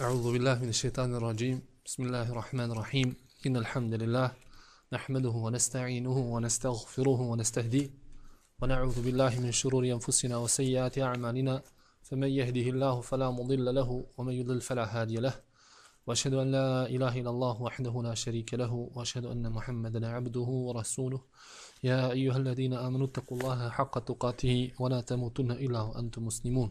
أعوذ بالله من الشيطان الرجيم. بسم الله الرحمن الرحيم. إن الحمد لله نحمده ونستعينه ونستغفره ونستهديه ونعوذ بالله من شرور أنفسنا وسيئات أعمالنا. فمن يهده الله فلا مضل له ومن يضلل فلا هادي له. وأشهد أن لا إله إلا الله وحده لا شريك له. وأشهد أن محمدا عبده ورسوله. يا أيها الذين آمنوا اتقوا الله حق تقاته ولا تموتن إلا وأنتم مسلمون.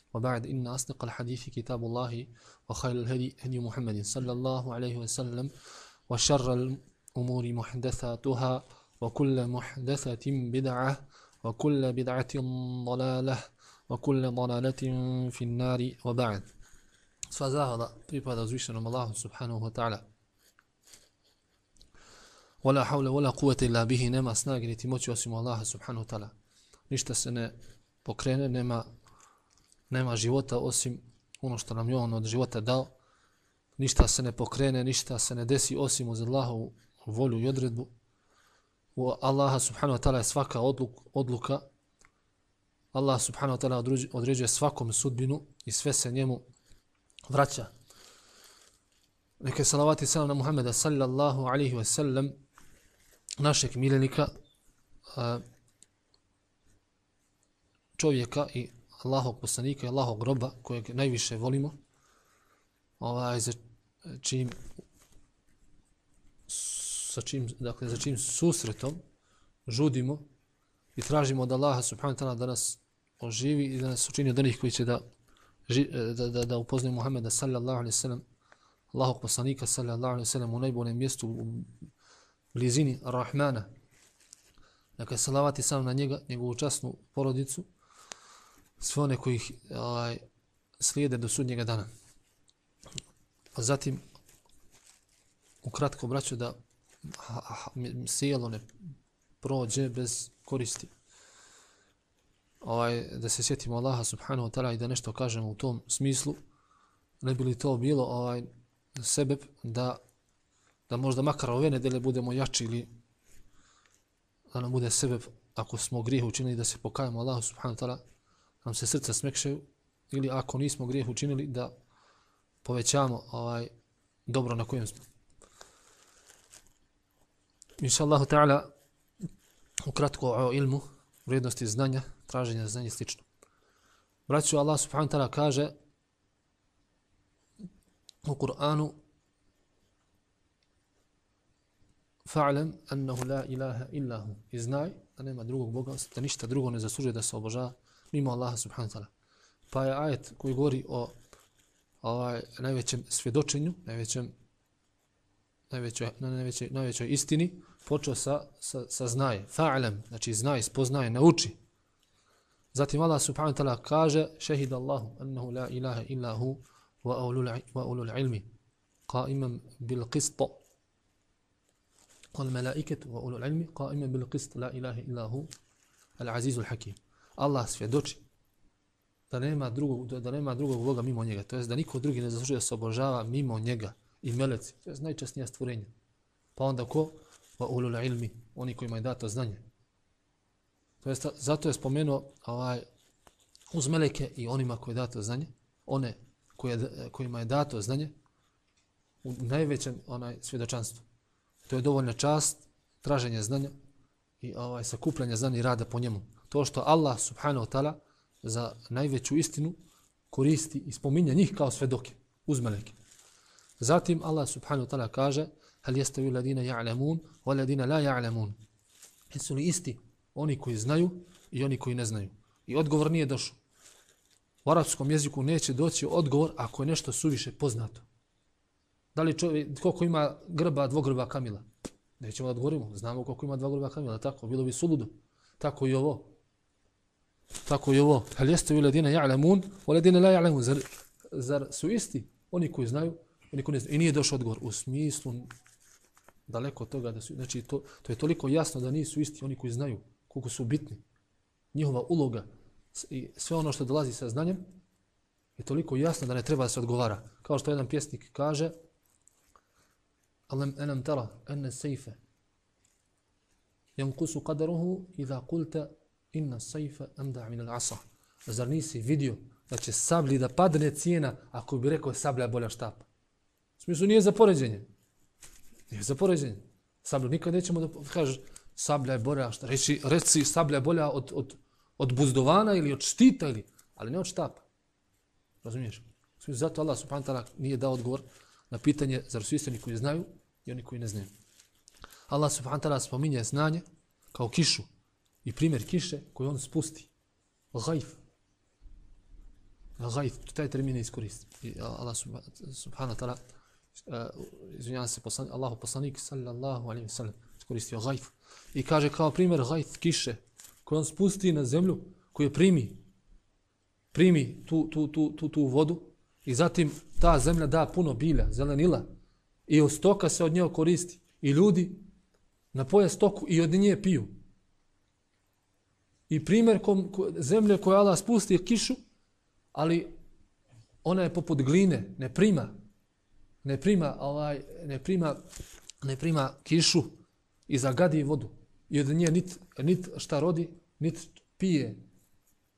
وبعد إن أصدق الحديث كتاب الله وخير الهدي هدي محمد صلى الله عليه وسلم وشر الأمور محدثاتها وكل محدثة بدعة وكل بدعة ضلالة وكل ضلالة في النار وبعد. فزاهد طيب هذا الله سبحانه وتعالى ولا حول ولا قوة إلا به نما سناغ لتموتي الله سبحانه وتعالى نشتسنا بكرين نما nema života osim ono što nam je on od života dao. Ništa se ne pokrene, ništa se ne desi osim uz Allahu volju i odredbu. U Allaha subhanahu wa ta'ala je svaka odluk, odluka. Allah subhanahu wa ta'ala određuje svakom sudbinu i sve se njemu vraća. Neke salavati selam na Muhammeda sallallahu alaihi wa sallam, našeg miljenika, čovjeka i Allahog poslanika i Allahog groba, kojeg najviše volimo, ovaj, za čim sa čim, dakle, za čim susretom žudimo i tražimo od Allaha subhanahu ta'ala da nas oživi i da nas učini od onih koji će da e, da, da, da upoznaju Muhammeda sallallahu alaihi sallam, Allahog poslanika sallallahu alaihi sallam u najboljem mjestu u blizini Rahmana. Dakle, salavati sam na njega, njegovu časnu porodicu, sve one koji ovaj, slijede do sudnjega dana. A zatim, ukratko braću da sjelo ne prođe bez koristi ovaj, da se sjetimo Allaha subhanahu wa ta'ala i da nešto kažemo u tom smislu, ne bi li to bilo ovaj sebe da, da možda makar ove nedelje budemo jači ili da nam bude sebe ako smo grijeh učinili da se pokajemo Allahu subhanahu wa ta'ala, nam se srca smekšaju ili ako nismo grijeh učinili da povećamo ovaj dobro na kojem smo. Inša Allahu ta'ala ukratko o ilmu, vrijednosti znanja, traženja znanja i slično. Braću, Allah subhanahu ta'ala kaže u Kur'anu fa'lam annahu la ilaha illa hu. I znaj da nema drugog Boga, da ništa drugo ne zaslužuje da se obožava mimo Allaha subhanahu wa ta'ala. Pa je ajet koji govori o ovaj, najvećem svjedočenju, najvećem, najvećoj, na najvećoj, najvećoj istini, počeo sa, sa, sa znaj, Fa'lam, znači znaj, spoznaj, nauči. Zatim Allah subhanahu wa ta'ala kaže šehid Allahu annahu la ilaha illa hu wa ulul, wa ulul ilmi qa'iman bil qist wal malaikatu wa ulul ilmi qaimam bil qist la ilaha illa hu al azizul hakim Allah svjedoči da nema drugog da nema drugog boga mimo njega to jest da niko drugi ne zaslužuje da se obožava mimo njega i meleci to jest najčasnija stvorenja pa onda ko wa ulul ilmi oni koji imaju dato znanje To jest, zato je spomenuo ovaj, uz meleke i onima koji je dato znanje, one koje, kojima je dato znanje, u najvećem onaj svjedočanstvu. To je dovoljna čast, traženje znanja i ovaj sakupljanje znanja i rada po njemu. To što Allah subhanahu wa ta'ala za najveću istinu koristi i spominja njih kao svedoke uz meleke. Zatim Allah subhanahu wa ta'ala kaže hal jestavi ladina ja'lamun wa ladina la ja'lamun. Jesu li isti oni koji znaju i oni koji ne znaju. I odgovor nije došao. U arapskom jeziku neće doći odgovor ako je nešto suviše poznato. Da li čovjek, koliko ima grba, dvogrba kamila? Nećemo da odgovorimo. Znamo koliko ima dvogrba kamila. Tako, bilo bi suludo. Tako i ovo. Tako je ovo. Hal jeste vi ledine ja'lamun, o ledine la ja'lamun. Zar, zar su isti oni koji znaju oni koji ne znaju. I nije došao odgovor u smislu daleko od toga da su, znači to, to je toliko jasno da nisu isti oni koji znaju koliko su bitni. Njihova uloga i sve ono što dolazi sa znanjem je toliko jasno da ne treba da se odgovara. Kao što jedan pjesnik kaže Alam enam tara enne sejfe yanqusu qadaruhu idha qulta inna sajfa amda min al-asa. Zar nisi vidio da će sabli da padne cijena ako bi rekao sablja bolja štapa? U smislu nije za poređenje. Nije za poređenje. Sablju nikad nećemo da kažeš sablja je bolja, šta reći, reci sablja je bolja od, od, od buzdovana ili od štita, ili, ali ne od štapa. Razumiješ? Zato Allah subhanahu ta'ala nije dao odgovor na pitanje zar su istini koji znaju i oni koji ne znaju. Allah subhanahu ta'ala spominje znanje kao kišu i primjer kiše koju on spusti. Gajf. Gajf, taj termin je iskoristi. Allah subhanahu ta'ala uh, izvinjavam se, poslan, Allahu poslanik sallallahu alaihi wa sallam iskoristio gajf. I kaže kao primjer gajf kiše koju on spusti na zemlju koju primi primi tu, tu, tu, tu, tu vodu i zatim ta zemlja da puno bilja, zelenila i od stoka se od nje koristi i ljudi na poje stoku i od nje piju. I primjer kom, ko, zemlje koja Allah spusti kišu, ali ona je poput gline, ne prima, ne prima, ovaj, ne prima, ne prima kišu i zagadi vodu. I od nje nit, nit šta rodi, nit pije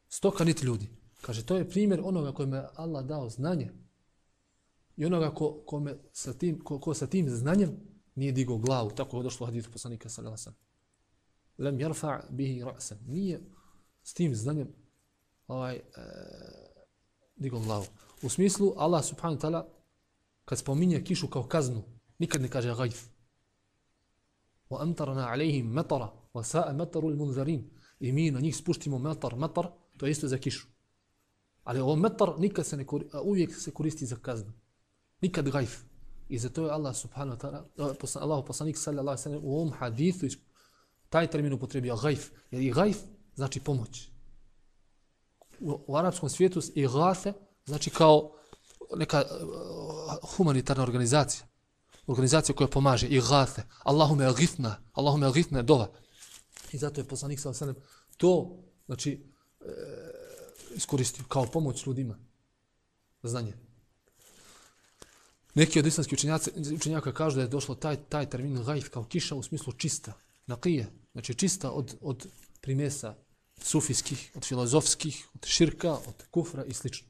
stoka, nit ljudi. Kaže, to je primjer onoga kojima Allah dao znanje. I onoga ko, ko, me sa tim, ko, ko sa tim znanjem nije digao glavu. Tako je došlo hadithu poslanika sallallahu alejhi Lem yarfa bihi ra'san. Nije s tim znanjem ovaj, e, digao glavu. U smislu, Allah subhanahu ta'ala kad spominje kišu kao kaznu, nikad ne kaže gajf. Alejhim matara, wa sa'a mataru al-munzarin. I mi na njih spuštimo matar, matar, to je isto za kišu. Ali ovo metar nikad se ne koristi, uvijek se koristi za kaznu. Nikad gajf. I zato je Allah subhanahu wa ta'ala, Allah poslanik sallallahu sallam u ovom hadithu taj termin upotrebio gajf. Jer i gajf znači pomoć. U, u arapskom svijetu i gafe znači kao neka uh, humanitarna organizacija. Organizacija koja pomaže i gafe. Allahume gifna. Allahume gifna dova. I zato je poslanik sallallahu osanem to, znači, e, iskoristio kao pomoć ljudima. Znanje. Neki od islamskih učenjaka kažu da je došlo taj, taj termin gajf kao kiša u smislu čista, nakije, znači čista od, od primesa sufijskih, od filozofskih, od širka, od kufra i slično.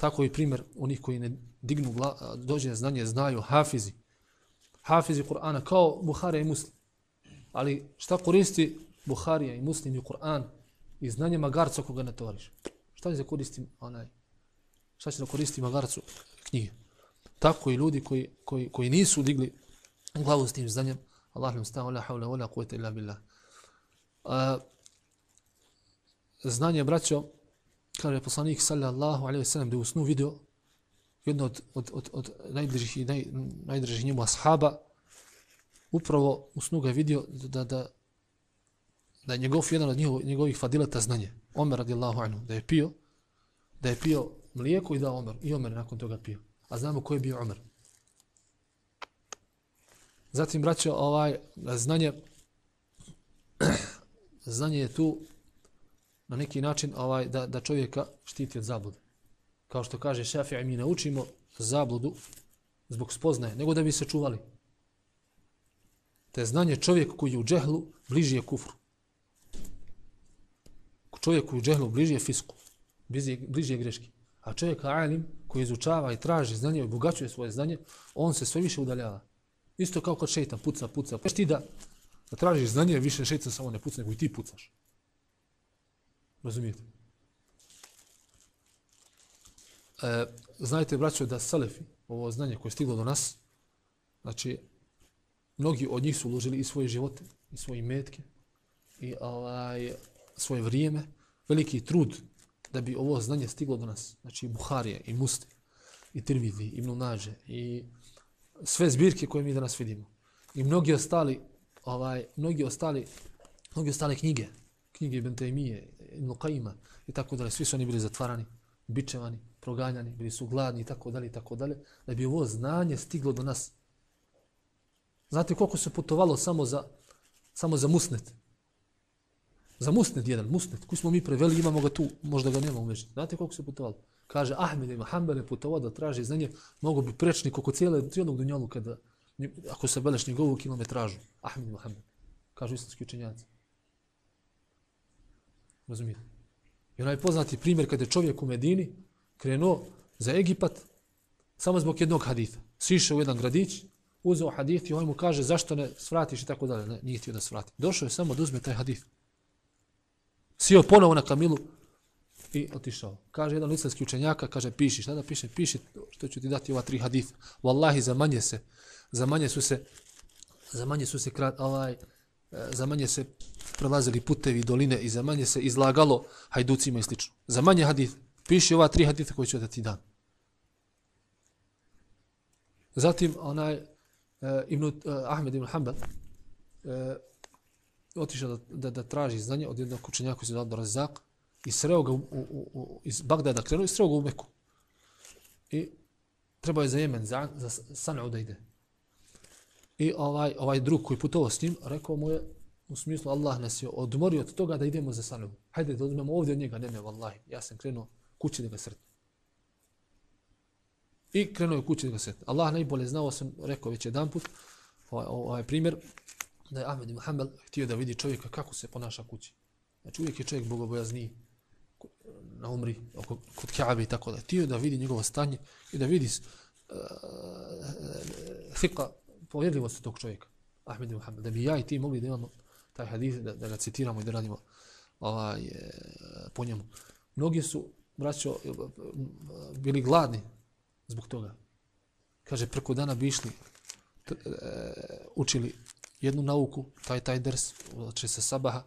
Tako je primjer onih koji ne dignu gla, dođe znanje, znaju hafizi. Hafizi Kur'ana kao Buharija i Muslim. Ali šta koristi Buharija i Muslim i Kur'an i znanje magarca koga ne tovariš? šta će da koristi onaj šta će da koristi magarcu knjige tako i ljudi koji, koji, koji nisu digli glavu s tim znanjem Allah nam la haula wala quwwata illa billah a, znanje braćo kaže poslanik sallallahu alaihi ve sellem da u snu video jedno od, od, od, od najdržih i naj, najdržih njemu ashaba upravo u snu ga je vidio da, da, da je njegov jedan od njegov, njegovih fadilata znanje. Omer radijallahu anhu, da je pio, da je pio mlijeko i da Omer, i Omer nakon toga pio. A znamo ko je bio Omer. Zatim, braćo, ovaj, znanje, znanje je tu na neki način ovaj da, da čovjeka štiti od zablude. Kao što kaže Šafija, mi naučimo zabludu zbog spoznaje, nego da bi se čuvali. Te znanje čovjek koji je u džehlu bliži je kufru čovjek koji u džehlu bliži je fisku, bliži, bliži je greški. A čovjek alim koji izučava i traži znanje i obogaćuje svoje znanje, on se sve više udaljava. Isto kao kod šeitan, puca, puca. Pa ti da, da tražiš znanje, više šeitan samo ne puca, nego i ti pucaš. Razumijete? E, znajte, braćo, da Selefi, ovo znanje koje je stiglo do nas, znači, mnogi od njih su uložili i svoje živote, i svoje metke, i ovaj, svoje vrijeme, veliki trud da bi ovo znanje stiglo do nas. Znači Buharije, i Muslim i Tirmidhi i Ibn i sve zbirke koje mi danas vidimo. I mnogi ostali ovaj mnogi ostali mnogi ostale knjige, knjige Ibn Taymije, Ibn Qayyima i tako dalje, svi su oni bili zatvarani, bičevani, proganjani, bili su gladni i tako dalje i tako dalje, da bi ovo znanje stiglo do nas. Znate koliko se putovalo samo za, samo za musnet? Za musnet jedan, musnet, koji smo mi preveli, imamo ga tu, možda ga nema umeđu. Znate koliko se putovalo? Kaže, Ahmed ima Hanbel je putovao da traži znanje, mogu bi prečni koliko cijele, cijelog dunjalu kada, ako se beleš njegovu kilometražu. Ahmed Muhammed, Kažu islamski učenjaci. Razumijete? I onaj poznati primjer kada je čovjek u Medini krenuo za Egipat samo zbog jednog haditha. Sišao u jedan gradić, uzeo hadith i on mu kaže zašto ne svratiš i tako dalje. Ne, nije htio da svrati. Došao je samo da uzme taj hadith. Sio ponovo na kamilu i otišao. Kaže jedan islamski učenjaka, kaže piši, šta da piše? Piši što ću ti dati ova tri haditha. Wallahi, za manje se, za manje su se, za manje su se krat, ovaj, eh, za manje se prelazili putevi doline i za manje se izlagalo hajducima i slično. Za manje hadith, piši ova tri haditha koji ću da ti dam. Zatim, onaj, uh, Ibn, uh, Ahmed ibn Hanbal, e, otišao da, da, da, traži znanje od jednog učenjaka koji se dao Razak i sreo ga u, u, u, iz Bagdada krenuo i sreo ga u Meku. I trebao je za Jemen, za, za Sanu da ide. I ovaj, ovaj drug koji putovao s njim, rekao mu je, u smislu Allah nas je odmorio od toga da idemo za Sanu. Hajde da uzmemo ovdje od njega, ne ne, vallahi. Ja sam krenuo kući da ga sretnem. I krenuo je kući da ga sretnu. Allah najbolje znao, sam rekao već jedan put, ovaj, ovaj primjer, da je Ahmed i Muhammed htio da vidi čovjeka kako se ponaša kući. Znači uvijek je čovjek bogobojazniji na umri, oko, kod Kaabe i tako da. Htio da vidi njegovo stanje i da vidi uh, eh, eh, fika povjedljivosti tog čovjeka. Ahmed i Muhammed. Da bi ja i ti mogli da imamo taj hadis, da, da ga citiramo i da radimo ovaj, e, po njemu. Mnogi su, braćo, e, bili gladni zbog toga. Kaže, preko dana bi išli, t, e, učili jednu nauku, taj taj ders, znači se sabaha,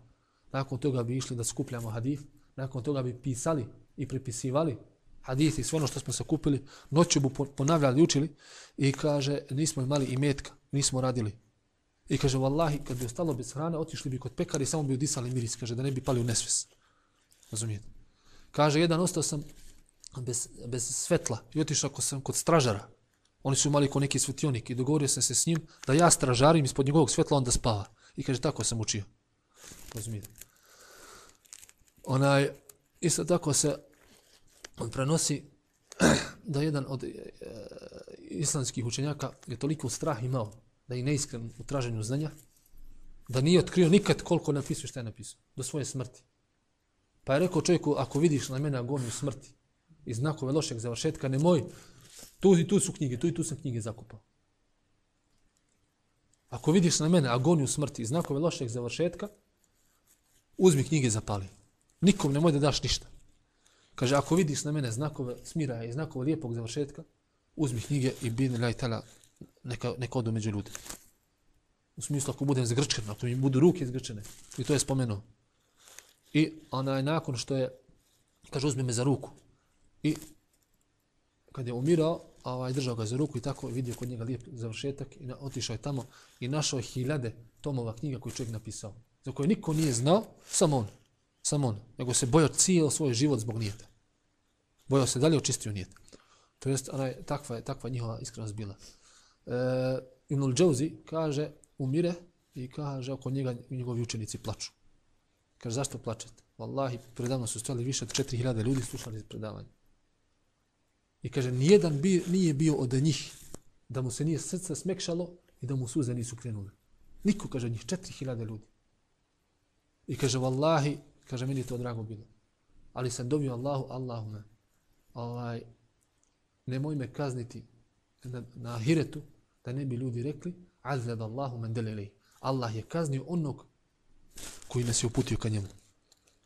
nakon toga bi išli da skupljamo hadif, nakon toga bi pisali i prepisivali hadith i sve ono što smo sakupili, noću bu ponavljali, učili i kaže, nismo imali i metka, nismo radili. I kaže, vallahi, kad bi ostalo bez hrane, otišli bi kod pekari, samo bi udisali miris, kaže, da ne bi pali u nesves. Razumijete? Kaže, jedan ostao sam bez, bez svetla i otišao ako sam kod stražara. Oni su imali ko neki svetionik i dogovorio sam se s njim da ja stražarim ispod njegovog svetla, onda spava. I kaže, tako sam učio. Razumijete? Onaj, isto tako se on prenosi da jedan od e, islamskih učenjaka je toliko strah imao da je neiskren u traženju znanja, da nije otkrio nikad koliko napisao što je napisao, do svoje smrti. Pa je rekao čovjeku, ako vidiš na mene agoniju smrti i znakove lošeg završetka, nemoj, tu i tu su knjige, tu i tu sam knjige zakupao. Ako vidiš na mene agoniju smrti i znakove lošeg završetka, uzmi knjige zapali. Nikom nemoj da daš ništa. Kaže, ako vidiš na mene znakove smiraja i znakove lijepog završetka, uzmi knjige i bin laj tala neka, neka odu među ljudi. U smislu, ako budem zgrčen, ako mi budu ruke zgrčene. I to je spomenuo. I onaj nakon što je, kaže, uzmi me za ruku. I kad je umirao, ovaj, držao ga za ruku i tako vidio kod njega lijep završetak i na, otišao je tamo i našao je hiljade tomova knjiga koje čovjek napisao. Za koje niko nije znao, samo on. Samo on. Nego se bojao cijel svoj život zbog nijeta. Bojao se da li očistio nijet. To jest, onaj, takva je takva njihova iskrenost bila. E, Ibnul Džauzi kaže, umire i kaže oko njega njegovi učenici plaču. Kaže, zašto plačete? Wallahi, predavno su stali više od 4000 ljudi slušali predavanje. I kaže, nijedan bi, nije bio od njih da mu se nije srce smekšalo i da mu suze nisu krenule. Niko, kaže, njih 4000 ljudi. I kaže, wallahi, kaže, meni to drago bilo. Ali sam dobio Allahu, Allahume, ovaj, nemoj me kazniti na, na ahiretu, da ne bi ljudi rekli, azad Allahu men delelej. Allah je kaznio onog koji nas je uputio ka njemu.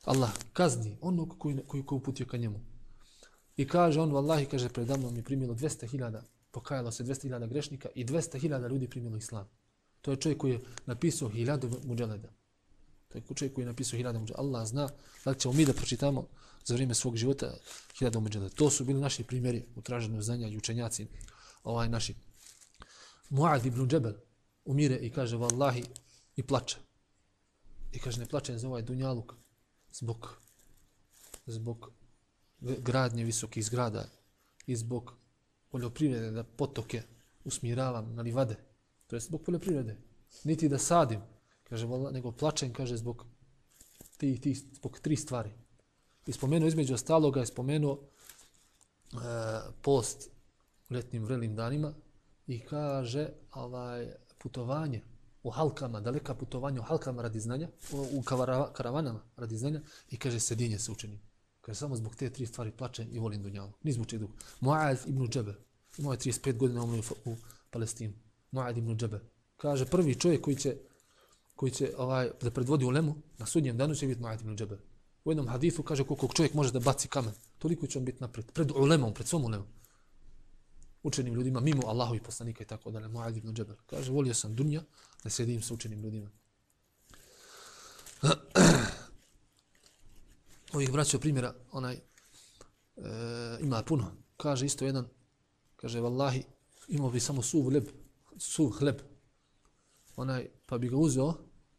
Allah kazni onog koji, koji, koji uputio ka njemu. I kaže on, vallahi, kaže, predavno mi je primilo 200.000, pokajalo se 200.000 grešnika i 200.000 ljudi primilo islam. To je čovjek koji je napisao hiljadu muđeleda. Taj čovjek koji je napisao hiljada muđeleda. Allah zna da li ćemo mi da pročitamo za vrijeme svog života hiljada muđeleda. To su bili naši primjeri u traženju znanja i učenjaci ovaj naši. Muad ibn Džebel umire i kaže, vallahi, i plače. I kaže, ne plače za ovaj dunjaluk zbog, zbog gradnje visokih zgrada i zbog poljoprivrede da potoke usmiravam na livade. To je zbog poljoprivrede. Niti da sadim, kaže, nego plačem, kaže, zbog ti, ti, zbog tri stvari. I spomenuo između ostaloga, je spomenuo e, post letnim vrelim danima i kaže ovaj putovanje u halkama, daleka putovanja u halkama radi znanja, u, u karavanama radi znanja i kaže sedinje se učenim. Kaže samo zbog te tri stvari plačem i volim dunjalu. Ni zbog čega Muaz ibn Džebe, imao je 35 godina umro u, u Palestinu. Muaz ibn Džebe. Kaže prvi čovjek koji će koji će ovaj da predvodi ulemu na sudnjem danu će biti Mu'ad ibn Džebe. U jednom hadisu kaže koliko čovjek može da baci kamen, toliko će on biti napred, pred ulemom, pred svom ulemom učenim ljudima mimo Allahovih poslanika i tako dalje. Muad ibn Džabel kaže, volio sam dunja da sjedim sa učenim ljudima. Ovih braća primjera, onaj, e, ima puno. Kaže isto jedan, kaže, vallahi, imao bi samo suv leb, suv hleb, onaj, pa bi ga uzeo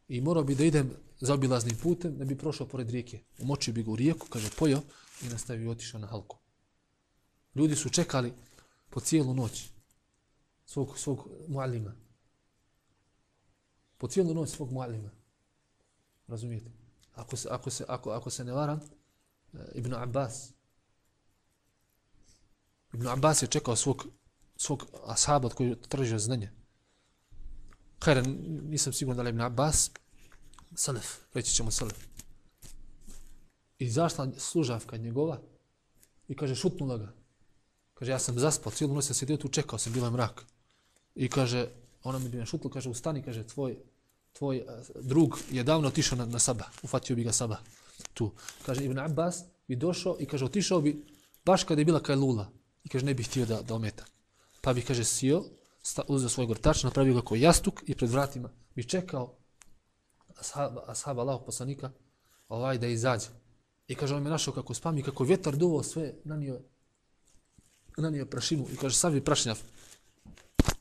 i morao bi da idem za obilaznim putem da bi prošao pored rijeke. Umočio bi ga u rijeku, kaže, pojao i nastavio otišao na halku. Ljudi su čekali po cijelu noć svog, svog mualima. Po cijelu noć svog mualima. Razumijete? Ako se, ako se, ako, ako se ne varam, e, Ibn Abbas, Ibn Abbas je čekao svog, svog ashaba koji je tražio znanje. Hajde, nisam siguran da li Ibn Abbas, Salef, reći ćemo Salef. I zašla služavka njegova i kaže, šutnula ga. Kaže, ja sam zaspao, cijelu noć sam sjedio tu, čekao sam, bilo je mrak. I kaže, ona mi bi me šutila, kaže, ustani, kaže, tvoj, tvoj uh, drug je davno otišao na, na Saba, ufatio bi ga Saba. Tu. Kaže, Ibn Abbas bi došao i kaže, otišao bi baš kada je bila Kajlula. I kaže, ne bih htio da, da ometa. Pa bi, kaže, sio, uzeo svoj gortač, napravio ga kao jastuk i pred vratima bi čekao ashab, ashab Allahog poslanika ovaj da izađe. I kaže, on me našao kako spami, kako vjetar duvao sve, nanio nanio prašinu i kaže, sad bi prašnjav,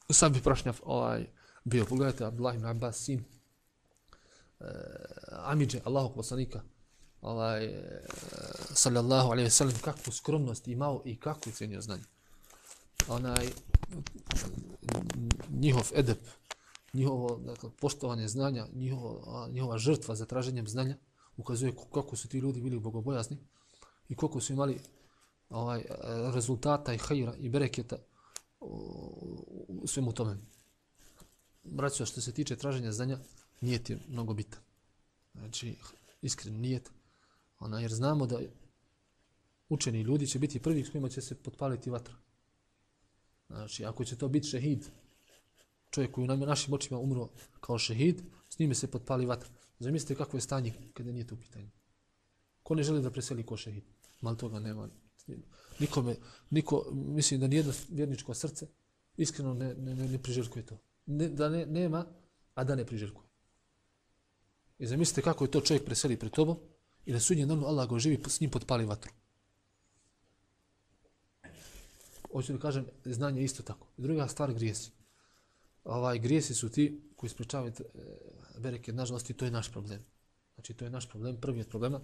sad bi prašnjav ovaj, bio. Pogledajte, Abdullah ibn Abbas, sin e, Amidže, Allahog poslanika, ovaj, e, sallallahu alaihi wa sallam, kakvu skromnost imao i kakvu cijenio znanje. Onaj, njihov edep, njihovo dakle, poštovanje znanja, njihovo, njihova žrtva za traženjem znanja, ukazuje kako su ti ljudi bili bogobojazni i koliko su imali ovaj rezultata i hajra i bereketa u, svemu tome. Braćo, što se tiče traženja znanja, nijet je mnogo bitan. Znači, iskren nijet. Ona, jer znamo da učeni ljudi će biti prvi s kojima će se potpaliti vatra. Znači, ako će to biti šehid, čovjek koji na našim očima umro kao šehid, s njime se potpali vatra. Zamislite kako je stanje kada nije to pitanje. Ko ne želi da preseli ko šehid? Mal toga nema Nikome, niko, mislim da nijedno vjerničko srce iskreno ne, ne, ne, ne priželjkuje to. Ne, da ne, nema, a da ne priželjkuje. I zamislite kako je to čovjek preseli pred tobom i na sudnjem danu Allah ga živi s njim potpali vatru. hoću da kažem, znanje isto tako. Druga stvar, grijesi. Ovaj, grijesi su ti koji spričavaju bereke, nažalost, to je naš problem. Znači, to je naš problem, prvi od problema.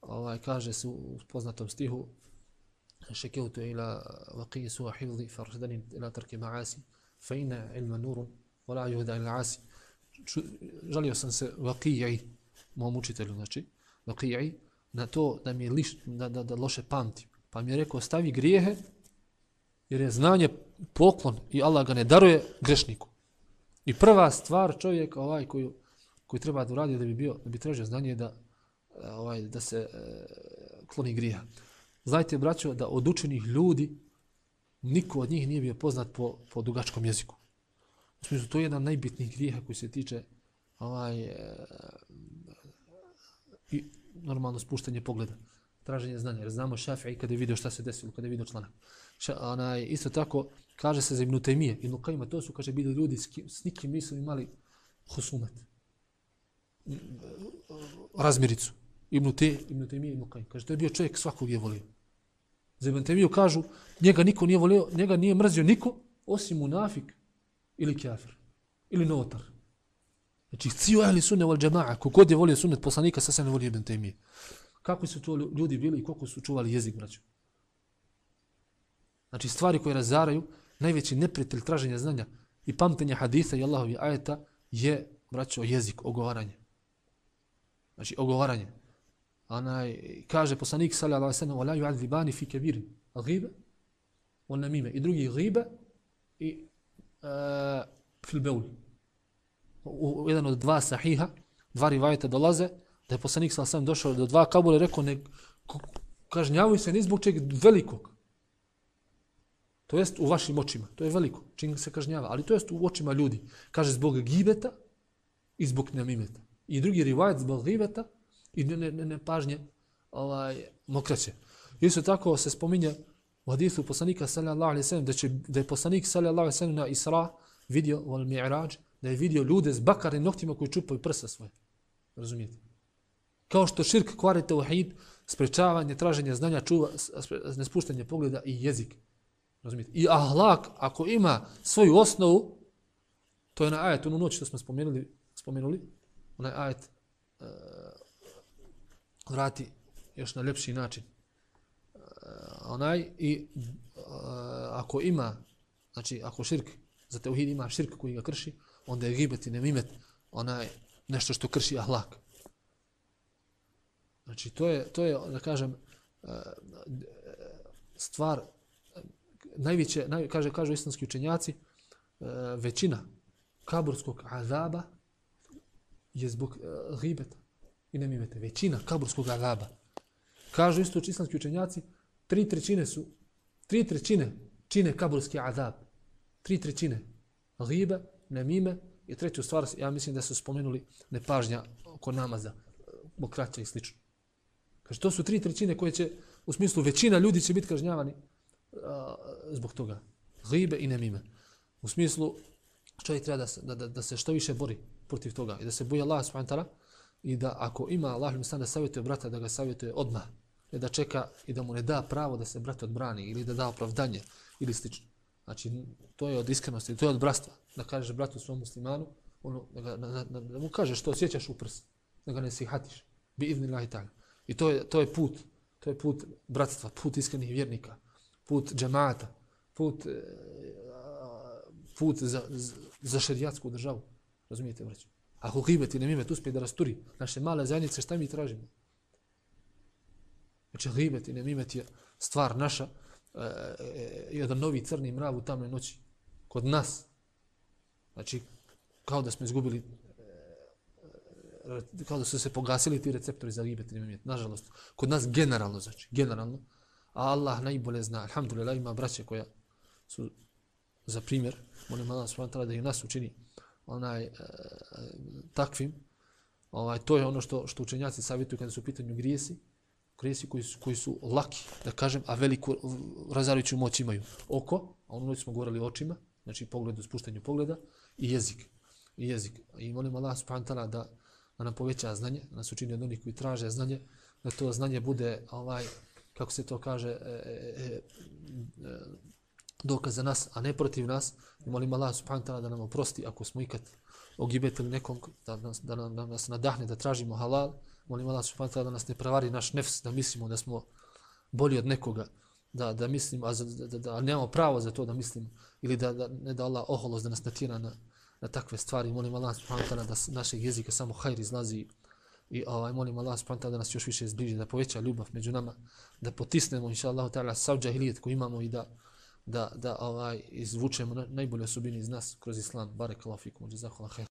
Ovaj, kaže se u poznatom stihu, šekeutu ila vaqije suha hivzi, farhidani ila tarke ma'asi, fa ina ilma nurun, vola juhda ila asi. Žalio sam se vaqije'i, mom učitelju, znači, vaqije'i, na to da mi je liš, da, da, da loše pamti. Pa mi je rekao, stavi grijehe, jer je znanje poklon i Allah ga ne daruje grešniku. I prva stvar čovjek ovaj koju, koji treba da uradi da bi bio, da bi tražio znanje da, eh, ovaj, da se e, kloni grija. Znajte, braćo, da od učenih ljudi niko od njih nije bio poznat po, po dugačkom jeziku. U smislu, to je jedan najbitnijih grijeha koji se tiče ovaj, e, i normalno spuštanje pogleda, traženje znanja. Jer znamo šafe i kada je vidio šta se desilo, kada je vidio članak. Ša, onaj, isto tako, kaže se za Ibn Tejmije. Ibn Kajima, to su, kaže, bili ljudi s, kim, s nikim nisu imali husumet. Razmiricu. Ibn Te, Ibn Temije, Ibn Kajim. Kaže, to je bio čovjek svakog je volio. Za Ibn Temiju kažu, njega niko nije volio, njega nije mrzio niko, osim munafik ili kafir. Ili notar. Znači, cijel ahli sunne wal džema'a, kogod je volio sunnet poslanika, sasvim ne volio Ibn Temije. Kako su to ljudi bili i koliko su čuvali jezik, braću? Znači stvari koje razaraju, najveći neprijatelj traženja znanja i pamtenja haditha i Allahovi ajeta je, braćo, jezik, ogovaranje. Znači, ogovaranje. Onaj, kaže poslanik sallallahu alejhi ve sellem: "Wala yu'adhibani fi kabir ghiba wa namima." I drugi ghiba i uh, fil bawl. U, u jedan od dva sahiha, dva rivajeta dolaze, da je poslanik sallallahu alejhi došao do dva kabule i rekao ne kažnjavaju se ni zbog čeg velikog. To jest u vašim očima. To je veliko. Čim se kažnjava. Ali to jest u očima ljudi. Kaže zbog gibeta i zbog namimeta. I drugi rivajet zbog gibeta i ne, ne, ne pažnje ovaj, mokraće. Isto tako se spominje u hadithu poslanika sallallahu alaihi sallam da, će, da je poslanik sallallahu alaihi sallam na Isra vidio u Al-Mi'rađ da je vidio ljude s bakarnim noktima koji čupaju prsa svoje. Razumijete? Kao što širk kvari tauhid, sprečavanje, traženje znanja, čuva, nespuštanje pogleda i jezik. Razumijete? I ahlak, ako ima svoju osnovu, to je na ajet, onu noć što smo spomenuli, spomenuli onaj ajet uh, vrati još na ljepši način. Uh, onaj, i uh, ako ima, znači ako širk, za teuhid ima širk koji ga krši, onda je gibet i nemimet onaj nešto što krši ahlak. Znači, to je, to je da kažem, uh, stvar najveće, naj, kaže, kažu islamski učenjaci, e, većina kaburskog azaba je zbog e, ribeta. I ne mimete, većina kaburskog azaba. Kažu isto islamski učenjaci, tri trećine su, tri trećine čine kaburski azab. Tri trećine. Ribe, nemime i treću stvar, ja mislim da su spomenuli nepažnja oko namaza, mokraća i slično. Kaže, to su tri trećine koje će, u smislu, većina ljudi će biti kažnjavani zbog toga. Ribe i nemime. U smislu, čovjek treba da se, da, da, da se što više bori protiv toga i da se boji Allah subhanahu i da ako ima Allah mi da savjetuje brata da ga savjetuje odmah ne da čeka i da mu ne da pravo da se brat odbrani ili da da opravdanje ili slično. Znači, to je od iskrenosti, to je od bratstva. Da kažeš bratu svom muslimanu, ono, da, ga, da, da, da mu kažeš što osjećaš u prs, da ga ne sihatiš. Bi idni lahi I to je, to je put, to je put bratstva, put iskrenih vjernika put džemata, put, e, put za, za šerijatsku državu. Razumijete, vraću? Ako gibeti ne mime, tu da rasturi naše male zajednice, šta mi tražimo? Znači, gibeti ne mime je stvar naša, e, e, e, jedan novi crni mrav u tamnoj noći. Kod nas. Znači, kao da smo izgubili e, e kao da su se pogasili ti receptori za gibeti ne. Nažalost, kod nas generalno, znači, generalno, A Allah najbolje zna. Alhamdulillah ima braće koja su za primjer. Molim Allah subhanahu da i nas učini onaj e, e, takvim. Ovaj, to je ono što, što učenjaci savjetuju kada su u pitanju grijesi. Grijesi koji su, koji su laki, da kažem, a veliku razarajuću moć imaju. Oko, a ono smo govorili očima, znači pogled u spuštanju pogleda, i jezik. I jezik. I molim Allah subhanahu da, da nam poveća znanje, da nas učini od onih koji traže znanje, da to znanje bude ovaj kako se to kaže, e, e, e, dokaz za nas, a ne protiv nas. Molim Allah subhanahu ta'ala da nam oprosti ako smo ikad ogibetili nekom, da nas, da, nam, da nas nadahne da tražimo halal. Molim Allah subhanahu ta'ala da nas ne prevari naš nefs, da mislimo da smo bolji od nekoga, da, da mislim, a da, da, da, nemamo pravo za to da mislim, ili da, da ne da Allah oholost da nas natira na, na takve stvari. Molim Allah subhanahu ta'ala da našeg jezika samo hajr izlazi I ovaj, molim Allah subhanahu da nas još više zbliži, da poveća ljubav među nama, da potisnemo, inša Allah, ta'ala, sav džahilijet koji imamo i da, da, da ovaj, izvučemo najbolje osobine iz nas kroz islam. Barek Allah fikum, jazakallah khair.